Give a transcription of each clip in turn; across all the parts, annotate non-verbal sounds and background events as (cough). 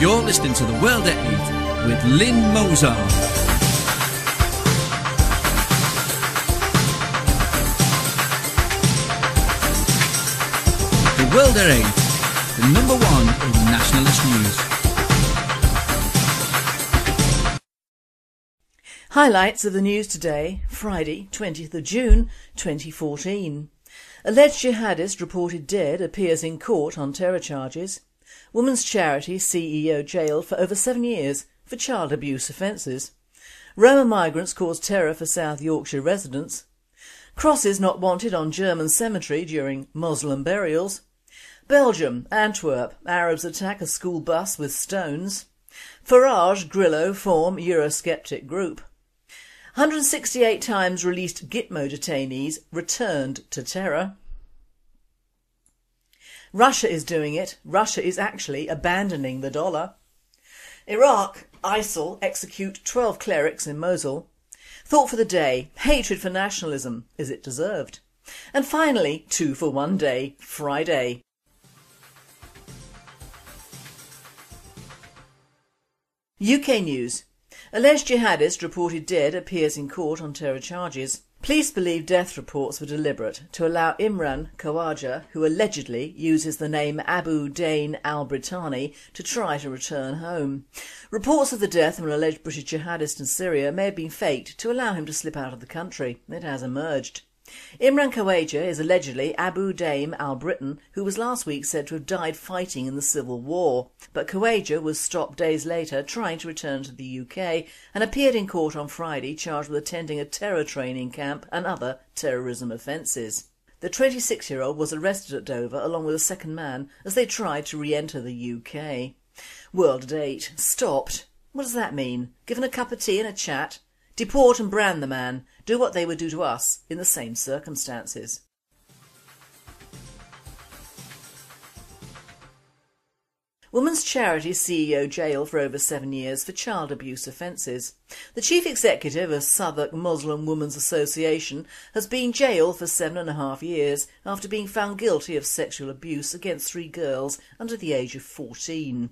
You're listening to The World at 8 with Lynne Mozar. The World at 8, the number one in nationalist news. Highlights of the news today, Friday 20th of June 2014. Alleged jihadist reported dead appears in court on terror charges. Women's Charity CEO jailed for over seven years for child abuse offences. Roma migrants cause terror for South Yorkshire residents. Crosses not wanted on German cemetery during Muslim burials. Belgium, Antwerp, Arabs attack a school bus with stones. Farage, Grillo form Eurosceptic group. 168 times released Gitmo detainees returned to terror. Russia is doing it. Russia is actually abandoning the dollar. Iraq, ISIL execute 12 clerics in Mosul. Thought for the day, hatred for nationalism, is it deserved? And finally, two for one day, Friday. UK News Alleged jihadist reported dead appears in court on terror charges. Police believe death reports were deliberate to allow Imran Khawaja, who allegedly uses the name Abu Daim al-Britani, to try to return home. Reports of the death of an alleged British jihadist in Syria may have been faked to allow him to slip out of the country. It has emerged. Imran Khawaja is allegedly Abu Daim al-Britani who was last week said to have died fighting in the civil war. But Khawaja was stopped days later trying to return to the UK and appeared in court on Friday charged with attending a terror training camp and other terrorism offences. The 26-year-old was arrested at Dover along with a second man as they tried to re-enter the UK. World at 8. Stopped. What does that mean? Given a cup of tea and a chat? Deport and brand the man, do what they would do to us in the same circumstances. Women's Charity CEO jail for over seven years for child abuse offences. The chief executive of Southwark Muslim Women's Association has been jailed for seven and a half years after being found guilty of sexual abuse against three girls under the age of 14.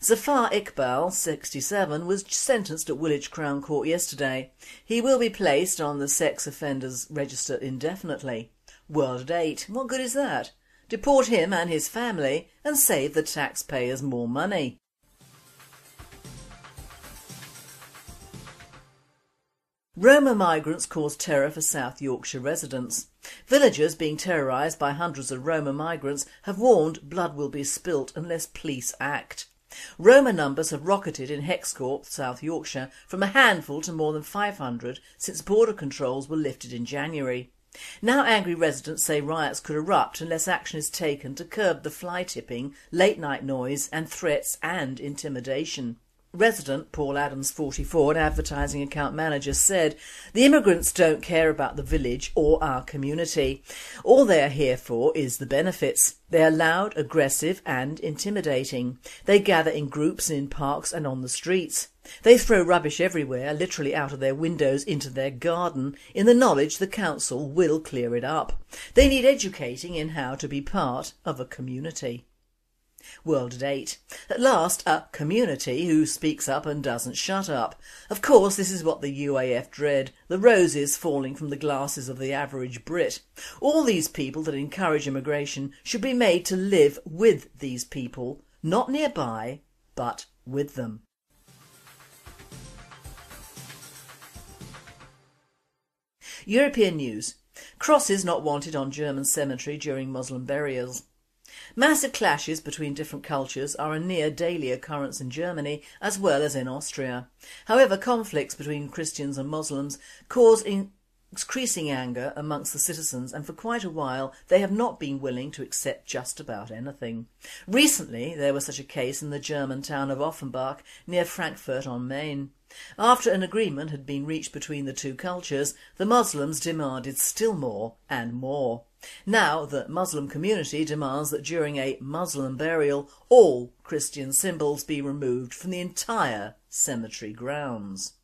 Zafar Iqbal, 67, was sentenced at Woolwich Crown Court yesterday. He will be placed on the sex offenders register indefinitely. World at 8. What good is that? Deport him and his family and save the taxpayers more money. Roma migrants cause terror for South Yorkshire residents. Villagers being terrorised by hundreds of Roma migrants have warned blood will be spilt unless police act. Roma numbers have rocketed in Hexthorpe, South Yorkshire, from a handful to more than 500 since border controls were lifted in January. Now angry residents say riots could erupt unless action is taken to curb the fly tipping, late night noise and threats and intimidation. Resident Paul Adams, 44, an advertising account manager, said, The immigrants don't care about the village or our community. All they are here for is the benefits. They are loud, aggressive and intimidating. They gather in groups in parks and on the streets. They throw rubbish everywhere, literally out of their windows into their garden, in the knowledge the council will clear it up. They need educating in how to be part of a community. World at 8. At last, a community who speaks up and doesn't shut up. Of course this is what the UAF dread, the roses falling from the glasses of the average Brit. All these people that encourage immigration should be made to live with these people, not nearby, but with them. European news. Crosses not wanted on German cemetery during Muslim burials. Massive clashes between different cultures are a near daily occurrence in Germany as well as in Austria. However, conflicts between Christians and Muslims cause increasing anger amongst the citizens and for quite a while they have not been willing to accept just about anything. Recently there was such a case in the German town of Offenbach near Frankfurt on Main. After an agreement had been reached between the two cultures, the Muslims demanded still more and more. Now the Muslim community demands that during a Muslim burial all Christian symbols be removed from the entire cemetery grounds.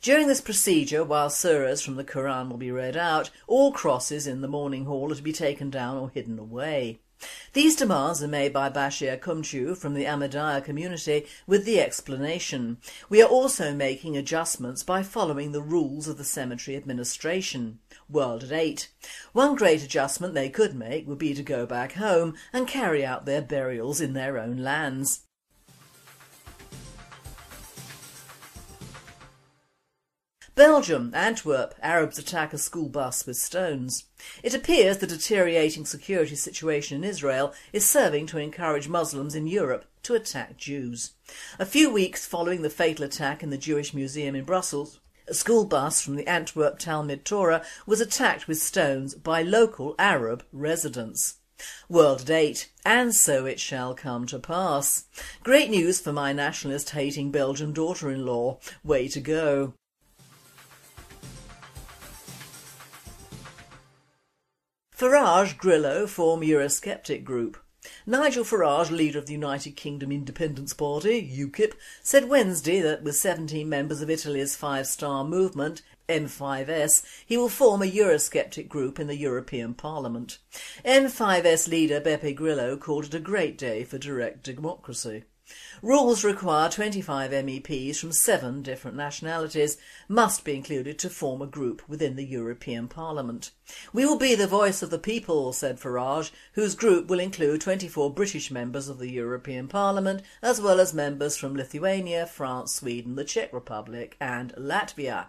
During this procedure, while surahs from the Quran will be read out, all crosses in the mourning hall are to be taken down or hidden away. These demands are made by Bashir Kumchu from the Ahmadiyya community with the explanation, we are also making adjustments by following the rules of the cemetery administration. World at 8. One great adjustment they could make would be to go back home and carry out their burials in their own lands. Belgium, Antwerp, Arabs attack a school bus with stones. It appears the deteriorating security situation in Israel is serving to encourage Muslims in Europe to attack Jews. A few weeks following the fatal attack in the Jewish Museum in Brussels, a school bus from the Antwerp Talmud Torah was attacked with stones by local Arab residents. World at 8, and so it shall come to pass. Great news for my nationalist hating Belgian daughter-in-law. Way to go. Farage Grillo form Eurosceptic group. Nigel Farage, leader of the United Kingdom Independence Party, UKIP, said Wednesday that with 17 members of Italy's Five Star Movement, M5S, he will form a Eurosceptic group in the European Parliament. M5S leader Beppe Grillo called it a great day for direct democracy. Rules require 25 MEPs from seven different nationalities must be included to form a group within the European Parliament. We will be the voice of the people, said Farage, whose group will include 24 British members of the European Parliament as well as members from Lithuania, France, Sweden, the Czech Republic and Latvia.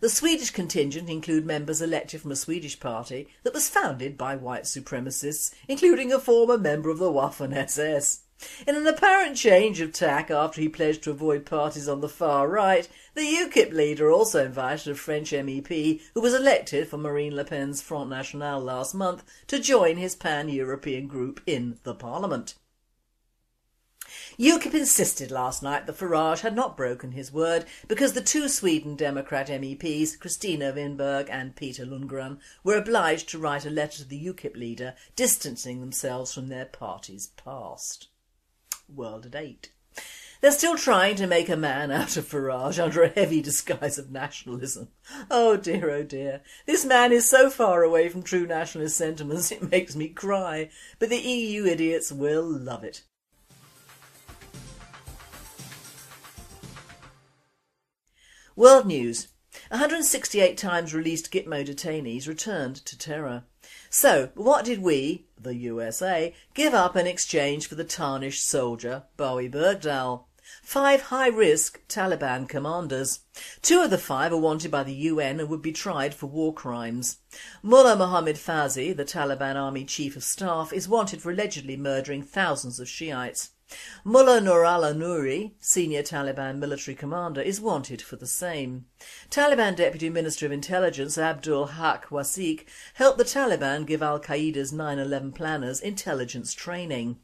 The Swedish contingent include members elected from a Swedish party that was founded by white supremacists, including a former member of the Waffen-SS. In an apparent change of tack after he pledged to avoid parties on the far right, the UKIP leader also invited a French MEP who was elected for Marine Le Pen's Front National last month to join his pan-European group in the parliament. UKIP insisted last night that Farage had not broken his word because the two Sweden Democrat MEPs, Kristina Winberg and Peter Lundgren, were obliged to write a letter to the UKIP leader distancing themselves from their party's past world at eight. They're still trying to make a man (laughs) out of Farage under a heavy disguise of nationalism. Oh dear, oh dear. This man is so far away from true nationalist sentiments it makes me cry, but the EU idiots will love it. World News 168 times released Gitmo detainees returned to terror. So, what did we, the USA, give up in exchange for the tarnished soldier, Bowe Bergdahl? Five high-risk Taliban commanders. Two of the five are wanted by the UN and would be tried for war crimes. Mullah Mohammad Fauzi, the Taliban army chief of staff, is wanted for allegedly murdering thousands of Shiites. Mullah Nurullah Nouri, senior Taliban military commander, is wanted for the same. Taliban Deputy Minister of Intelligence Abdul Haq Wasiq helped the Taliban give al-Qaeda's 9-11 planners intelligence training.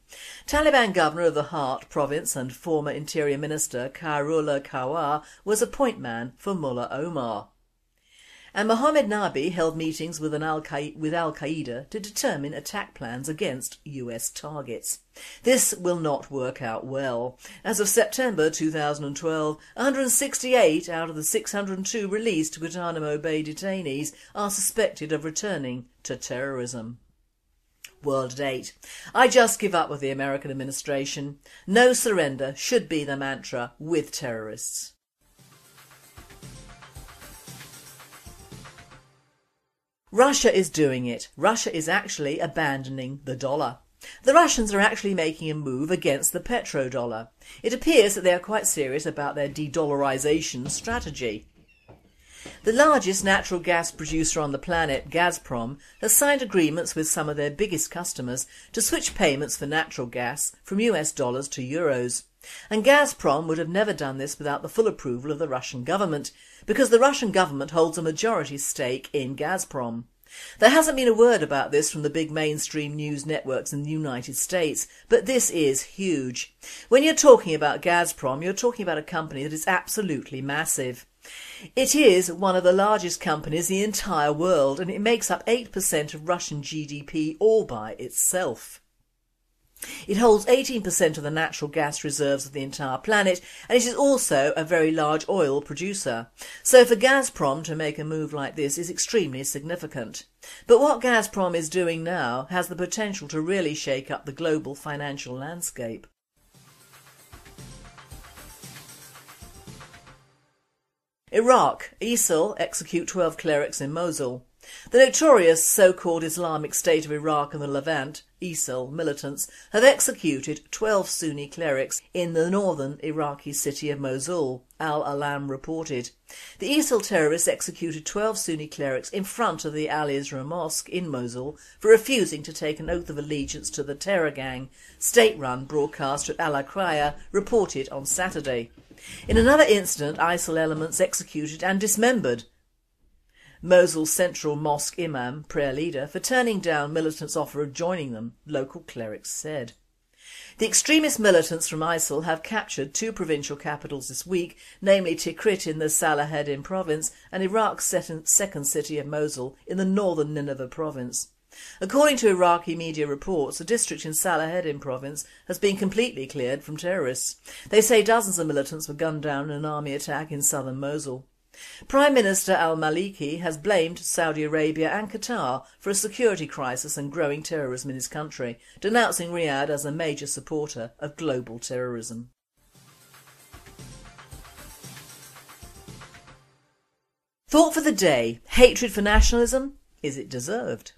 Taliban Governor of the Herat province and former Interior Minister Khairullah Khawar was a point man for Mullah Omar and Mohammed Nabi held meetings with, Al with Al-Qaeda to determine attack plans against US targets. This will not work out well. As of September 2012, 168 out of the 602 released Guantanamo Bay detainees are suspected of returning to terrorism. World at 8. I just give up with the American administration. No surrender should be the mantra with terrorists. Russia is doing it. Russia is actually abandoning the dollar. The Russians are actually making a move against the petrodollar. It appears that they are quite serious about their de-dollarisation strategy. The largest natural gas producer on the planet, Gazprom, has signed agreements with some of their biggest customers to switch payments for natural gas from US dollars to euros. And Gazprom would have never done this without the full approval of the Russian government, because the Russian government holds a majority stake in Gazprom. There hasn't been a word about this from the big mainstream news networks in the United States, but this is huge. When you're talking about Gazprom, you're talking about a company that is absolutely massive. It is one of the largest companies in the entire world and it makes up 8% of Russian GDP all by itself. It holds 18% of the natural gas reserves of the entire planet and it is also a very large oil producer. So for Gazprom to make a move like this is extremely significant. But what Gazprom is doing now has the potential to really shake up the global financial landscape. Iraq. ISIL execute 12 clerics in Mosul. The notorious so-called Islamic State of Iraq and the Levant, ISIL, militants have executed 12 Sunni clerics in the northern Iraqi city of Mosul, Al-Alam reported. The ISIL terrorists executed 12 Sunni clerics in front of the Al-Isra mosque in Mosul for refusing to take an oath of allegiance to the terror gang, state-run broadcaster Al-Iraqiya reported on Saturday. In another incident, ISIL elements executed and dismembered Mosul's central mosque imam, prayer leader, for turning down militants' offer of joining them, local clerics said. The extremist militants from ISIL have captured two provincial capitals this week, namely Tikrit in the Salaheddin province and Iraq's second city of Mosul in the northern Nineveh province. According to Iraqi media reports, the district in Salaheddin province has been completely cleared from terrorists. They say dozens of militants were gunned down in an army attack in southern Mosul. Prime Minister al-Maliki has blamed Saudi Arabia and Qatar for a security crisis and growing terrorism in his country, denouncing Riyadh as a major supporter of global terrorism. Thought for the day, hatred for nationalism, is it deserved?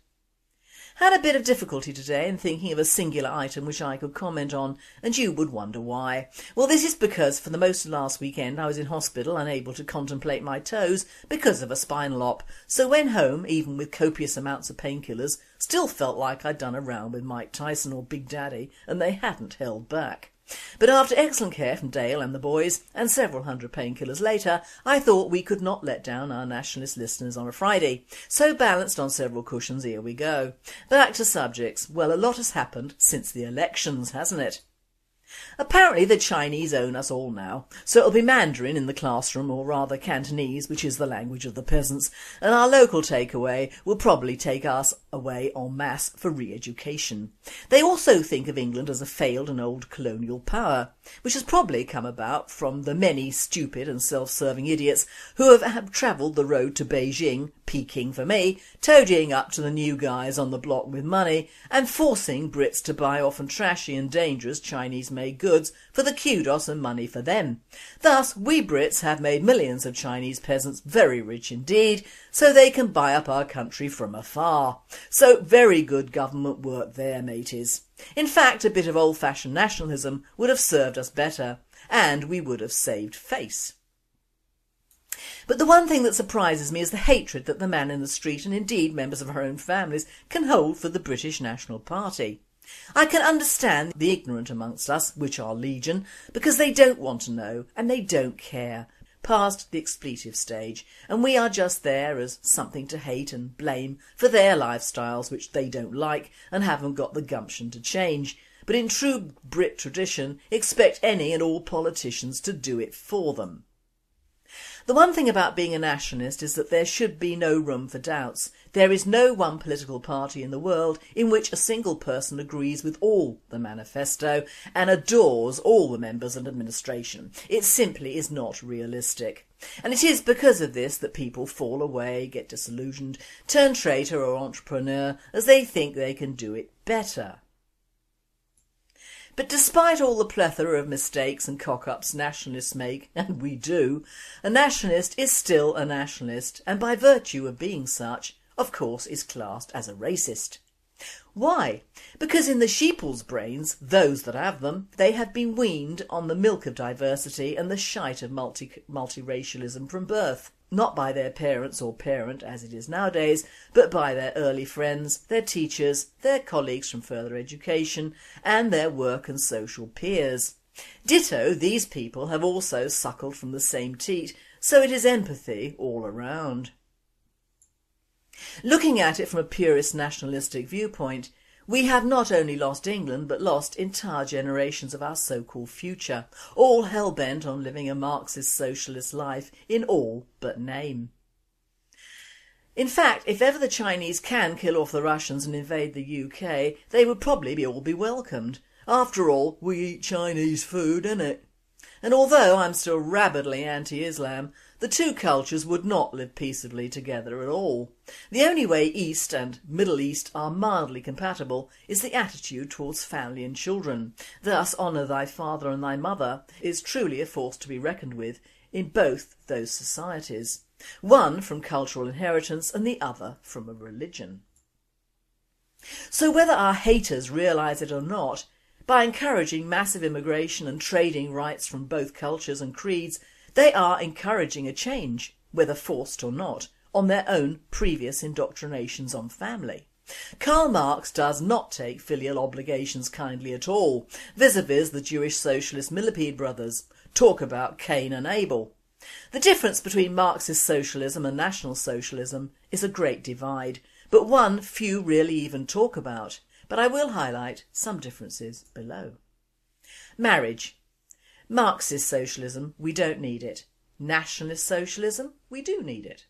Had a bit of difficulty today in thinking of a singular item which I could comment on and you would wonder why. Well this is because for the most of last weekend I was in hospital unable to contemplate my toes because of a spinal op so when home, even with copious amounts of painkillers, still felt like I'd done a round with Mike Tyson or Big Daddy and they hadn't held back. But after excellent care from Dale and the boys and several hundred painkillers later, I thought we could not let down our nationalist listeners on a Friday. So balanced on several cushions, here we go. Back to subjects. Well, a lot has happened since the elections, hasn't it? Apparently the Chinese own us all now, so it'll be Mandarin in the classroom or rather Cantonese which is the language of the peasants and our local takeaway will probably take us away en masse for re-education. They also think of England as a failed and old colonial power, which has probably come about from the many stupid and self-serving idiots who have, have travelled the road to Beijing Peking for me, toadying up to the new guys on the block with money and forcing Brits to buy often trashy and dangerous Chinese made goods for the kudos and money for them. Thus we Brits have made millions of Chinese peasants very rich indeed so they can buy up our country from afar. So very good government work there mateys. In fact a bit of old fashioned nationalism would have served us better and we would have saved face. But the one thing that surprises me is the hatred that the man in the street and indeed members of our own families can hold for the British National Party. I can understand the ignorant amongst us, which are legion, because they don't want to know and they don't care, past the expletive stage, and we are just there as something to hate and blame for their lifestyles which they don't like and haven't got the gumption to change, but in true Brit tradition expect any and all politicians to do it for them. The one thing about being a nationalist is that there should be no room for doubts. There is no one political party in the world in which a single person agrees with all the manifesto and adores all the members and administration. It simply is not realistic. And it is because of this that people fall away, get disillusioned, turn traitor or entrepreneur as they think they can do it better. But despite all the plethora of mistakes and cock-ups nationalists make, (laughs) and we do, a nationalist is still a nationalist and by virtue of being such, of course is classed as a racist. Why? Because in the sheeple's brains, those that have them, they have been weaned on the milk of diversity and the shite of multi multiracialism from birth not by their parents or parent as it is nowadays, but by their early friends, their teachers, their colleagues from further education and their work and social peers. Ditto, these people have also suckled from the same teat, so it is empathy all around. Looking at it from a purist nationalistic viewpoint, we have not only lost England but lost entire generations of our so-called future, all hell-bent on living a Marxist socialist life in all but name. In fact, if ever the Chinese can kill off the Russians and invade the UK, they would probably be all be welcomed. After all, we eat Chinese food, innit? And although I'm still rabidly anti-Islam, the two cultures would not live peaceably together at all. The only way East and Middle East are mildly compatible is the attitude towards family and children. Thus honour thy father and thy mother is truly a force to be reckoned with in both those societies. One from cultural inheritance and the other from a religion. So whether our haters realise it or not, by encouraging massive immigration and trading rights from both cultures and creeds, they are encouraging a change, whether forced or not, on their own previous indoctrinations on family. Karl Marx does not take filial obligations kindly at all, vis-a-vis -vis the Jewish socialist Millipede brothers. Talk about Cain and Abel. The difference between Marxist socialism and National Socialism is a great divide, but one few really even talk about but I will highlight some differences below. Marriage. Marxist socialism, we don't need it. Nationalist socialism, we do need it.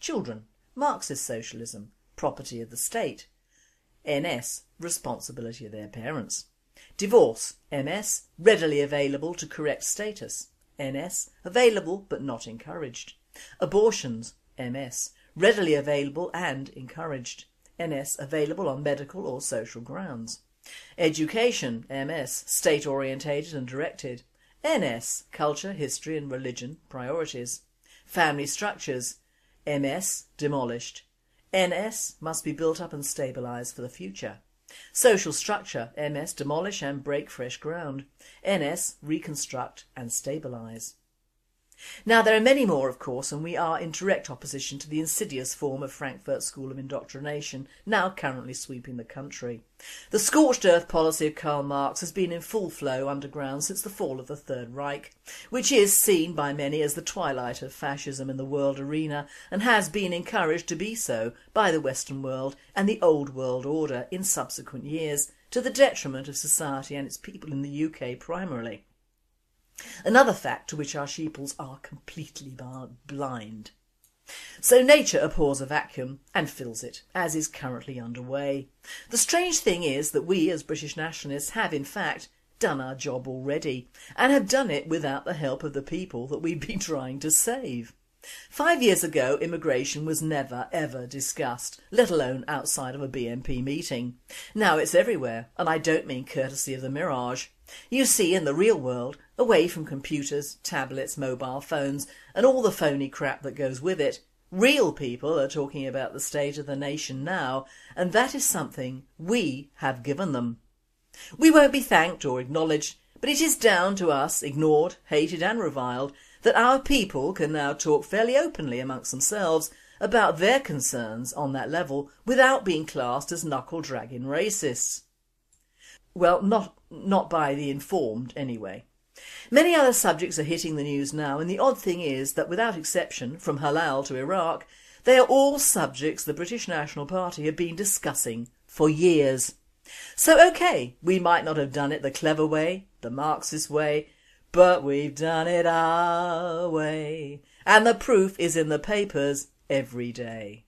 Children. Marxist socialism, property of the state. NS, responsibility of their parents. Divorce, MS, readily available to correct status. NS, available but not encouraged. Abortions, MS, readily available and encouraged. NS available on medical or social grounds. Education, MS, state orientated and directed. NS, culture, history and religion, priorities. Family structures, MS, demolished. NS must be built up and stabilised for the future. Social structure, MS, demolish and break fresh ground. NS, reconstruct and stabilise. Now there are many more of course and we are in direct opposition to the insidious form of Frankfurt School of Indoctrination now currently sweeping the country. The scorched earth policy of Karl Marx has been in full flow underground since the fall of the Third Reich, which is seen by many as the twilight of fascism in the world arena and has been encouraged to be so by the Western world and the old world order in subsequent years to the detriment of society and its people in the UK primarily. Another fact to which our sheeples are completely blind. So nature abhors a vacuum and fills it, as is currently underway. The strange thing is that we as British nationalists have in fact done our job already and have done it without the help of the people that we've been trying to save. Five years ago immigration was never ever discussed, let alone outside of a BNP meeting. Now it's everywhere and I don't mean courtesy of the Mirage. You see in the real world, away from computers, tablets, mobile phones and all the phony crap that goes with it, real people are talking about the state of the nation now and that is something we have given them. We won't be thanked or acknowledged but it is down to us, ignored, hated and reviled, that our people can now talk fairly openly amongst themselves about their concerns on that level without being classed as knuckle-dragging racists. Well, not, not by the informed anyway. Many other subjects are hitting the news now and the odd thing is that without exception, from halal to Iraq, they are all subjects the British National Party have been discussing for years. So ok, we might not have done it the clever way, the Marxist way, but we've done it our way, and the proof is in the papers every day.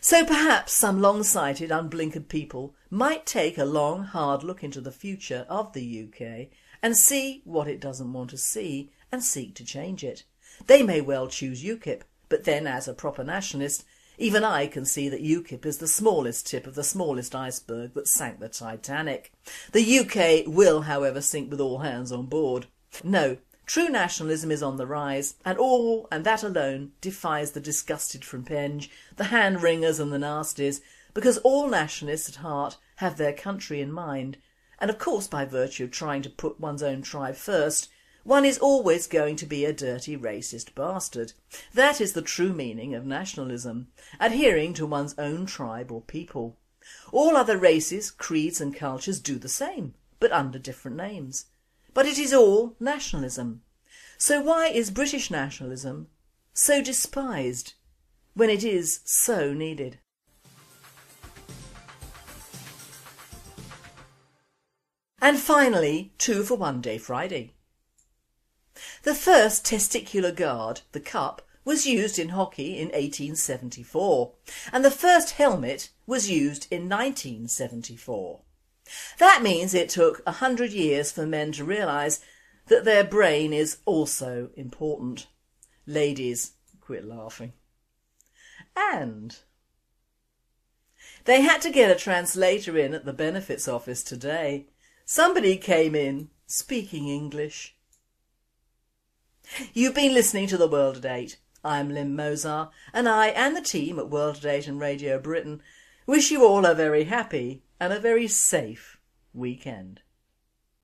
So perhaps some long-sighted, unblinkered people might take a long, hard look into the future of the UK and see what it doesn't want to see and seek to change it. They may well choose UKIP, but then as a proper nationalist, even I can see that UKIP is the smallest tip of the smallest iceberg that sank the Titanic. The UK will however sink with all hands on board. No, true nationalism is on the rise and all and that alone defies the disgusted from Penge, the hand-wringers and the nasties because all nationalists at heart have their country in mind and of course by virtue of trying to put one's own tribe first one is always going to be a dirty racist bastard. That is the true meaning of nationalism, adhering to one's own tribe or people. All other races, creeds and cultures do the same, but under different names. But it is all nationalism. So why is British nationalism so despised when it is so needed? And finally, two for one day Friday. The first testicular guard, the cup, was used in hockey in 1874 and the first helmet was used in 1974. That means it took a hundred years for men to realise that their brain is also important. Ladies, quit laughing. And they had to get a translator in at the benefits office today. Somebody came in speaking English. You've been listening to The World at 8. I'm Lynne Mozar and I and the team at World at 8 and Radio Britain wish you all a very happy and a very safe weekend.